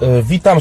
E, witam